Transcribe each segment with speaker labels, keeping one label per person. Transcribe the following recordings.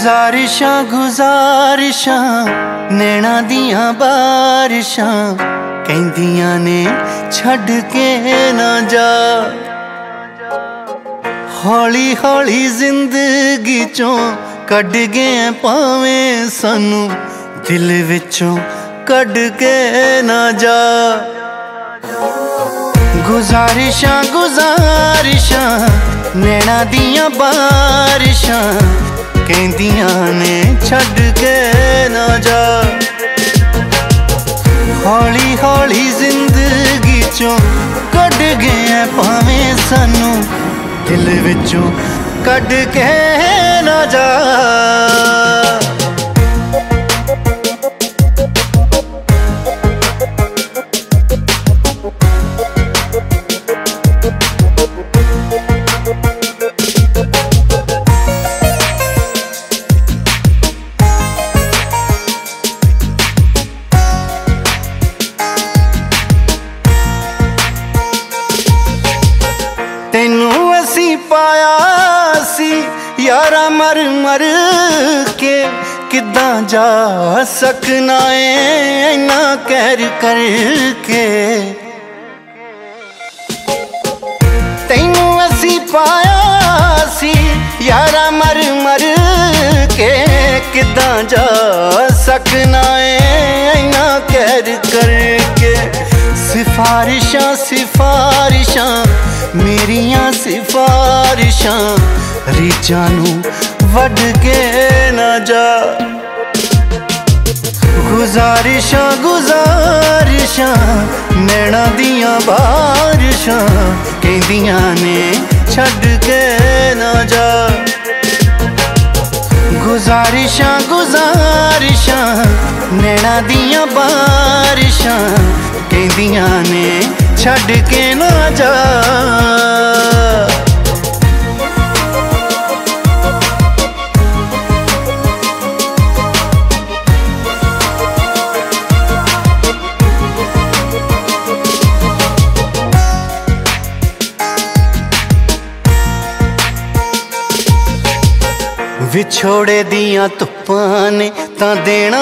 Speaker 1: ਗੁਜ਼ਾਰਿਸ਼ਾਂ ਗੁਜ਼ਾਰਿਸ਼ਾਂ, ਨੈਣਾ ਦੀਆਂ ਬਾਰਿਸ਼ਾਂ ਕਹਿੰਦੀਆਂ ਨੇ, ਛੱਡ ਕੇ ਨਾ ਜਾ। ਹੌਲੀ ਹੌਲੀ ਜ਼ਿੰਦਗੀ ਚੋਂ ਕੱਢ ਗਏ ਪਾਵੇਂ ਸਾਨੂੰ ਦਿਲ ਵਿੱਚੋਂ ਕੱਢ ਕੇ ਨਾ ਜਾ। ਗੁਜ਼ਾਰਿਸ਼ਾਂ ਗੁਜ਼ਾਰਿਸ਼ਾਂ, ਨੈਣਾ ਦੀਆਂ ਬਾਰਿਸ਼ਾਂ ਕਹਿੰਦੀਆਂ ਨੇ, ਛੱਡ ਕੇ ਨਾ ਜਾ। ਹੌਲੀ ਹੌਲੀ ਜ਼ਿੰਦਗੀ ਚੋਂ ਕੱਢ ਗਏ ਭਾਵੇਂ ਸਾਨੂੰ, ਦਿਲ ਵਿੱਚੋਂ ਕੱਢ ਕੇ ਨਾ ਜਾ। ਯਾਰਾ ਮਰ ਮਰ ਕੇ ਕਿੱਦਾਂ ਜਾ ਸਕਣਾ ਏ, ਇੰਨਾ ਕਹਿਰ ਕਰਕੇ। ਤੈਨੂੰ ਅਸੀਂ ਪਾਇਆ ਸੀ, ਯਾਰਾ ਮਰ ਮਰ ਕੇ ਕਿੱਦਾਂ ਜਾ ਸਕਣਾ ਏ, ਇੰਨਾ ਕਹਿਰ ਕਰਕੇ। ਸਿਫਾਰਿਸ਼ਾਂ ਸਿਫਾਰਿਸ਼ਾਂ, ਮੇਰੀਆਂ ਸਿਫਾਰਿਸ਼ਾਂ ਰੀਚਾਂ ਨੂੰ ਵੱਢ ਕੇ ਨਾ ਜਾ। ਗੁਜ਼ਾਰਿਸ਼ਾਂ ਗੁਜ਼ਾਰਿਸ਼ਾਂ, ਨੈਣਾ ਦੀਆਂ ਬਾਰਿਸ਼ਾਂ ਕਹਿੰਦੀਆਂ ਨੇ ਛੱਡ ਕੇ ਨਾ ਜਾ। ਗੁਜ਼ਾਰਿਸ਼ਾਂ ਗੁਜ਼ਾਰਿਸ਼ਾਂ, ਨੈਣਾ ਦੀਆਂ ਬਾਰਿਸ਼ਾਂ ਕਹਿੰਦੀਆਂ ਨੇ ਛੱਡ ਕੇ ਨਾ ਜਾ। ਵਿਛੋੜੇ ਦੀਆਂ ਧੁੱਪਾਂ ਨੇ ਤਾਂ ਦੇਣਾ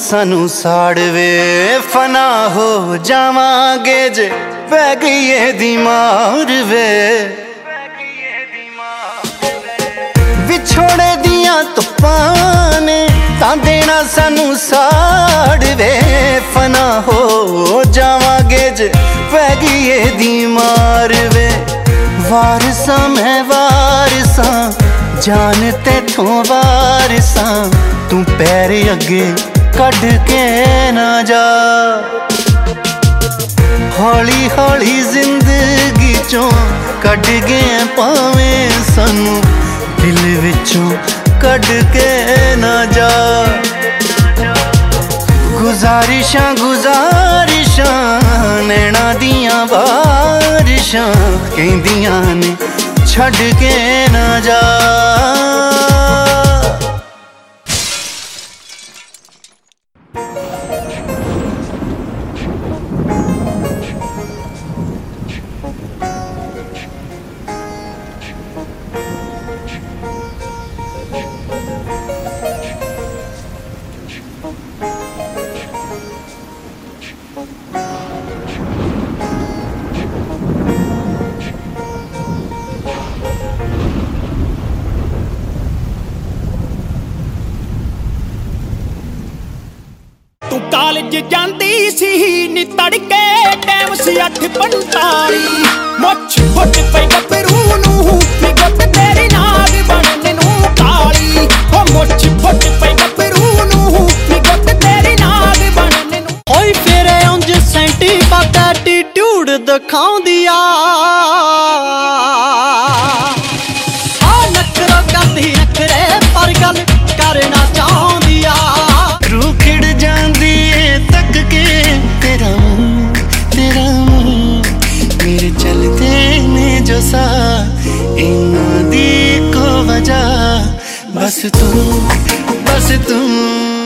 Speaker 1: ਸਾਨੂੰ ਸਾੜਵੇ। ਫਨਾ ਹੋ ਜਾਵਾਂਗੇ ਜੇ ਪੈ ਗਈ ਇਹਦੀ ਮਾਰ ਵੇ ਵਿਛੋੜੇ ਦੀਆਂ ਧੁੱਪਾਂ ਨੇ ਤਾਂ ਦੇਣਾ ਸਾਨੂੰ ਸਾੜਵੇ। ਫਨਾ ਹੋ ਜਾਵਾਂਗੇ ਜੇ ਪੈ ਗਈ ਇਹਦੀ ਮਾਰ ਵੇ ਵਾਰਸਾਂ ਮੈਂ ਵਾਰਸਾਂ ਜਾਨ ਤੇਥੋਂ ਵਾਰਸਾਂ ਤੂੰ ਪੈਰ ਅੱਗੇ ਕੱਢ ਕੇ ਨਾ ਜਾ। ਹੌਲੀ ਹੌਲੀ ਜ਼ਿੰਦਗੀ ਚੋਂ ਕੱਢ ਗਏ ਪਾਵੇਂ ਸਾਨੂੰ ਦਿਲ ਵਿੱਚੋਂ ਕੱਢ ਕੇ ਨਾ ਜਾ। ਗੁਜ਼ਾਰਿਸ਼ਾਂ ਗੁਜ਼ਾਰਿਸ਼ਾਂ, ਨੈਣਾ ਦੀਆਂ ਬਾਰਿਸ਼ਾਂ ਕਹਿੰਦੀਆਂ ਨੇ ਛੱਡ ਕੇ ਨਾ ਜਾ।
Speaker 2: ਕਾਲਜ ਜਾਂਦੀ ਸੀ, ਨੀ ਤੜਕੇ ਟਾਈਮ ਸੀ 8:45 ਮੁੱਛ ਫੁੱਟ ਪਈ ਗੱਭਰੂ ਨੂੰ ਨੀ ਗੁੱਤ ਤੇਰੀ ਨਾਗ ਬਣਨ ਨੂੰ ਕਾਲੀ। ਹੋ ਮੁੱਛ ਫੁੱਟ ਪਈ ਗੱਭਰੂ ਨੂੰ ਨੀ ਗੁੱਤ ਤੇਰੀ ਨਾਗ ਬਣਨ ਨੂੰ
Speaker 3: ਹੋਈ ਫਿਰ ਉਂਝ ਸੈਂਟੀ ਬੱਤ ਐਟੀਟਿਊਡ ਦਿਖਾਉਂਦੀ
Speaker 1: ਇਹਨਾਂ ਦੀ ਕੋ ਵਜ੍ਹਾ ਬਸ ਤੂੰ ਬਸ ਤੂੰ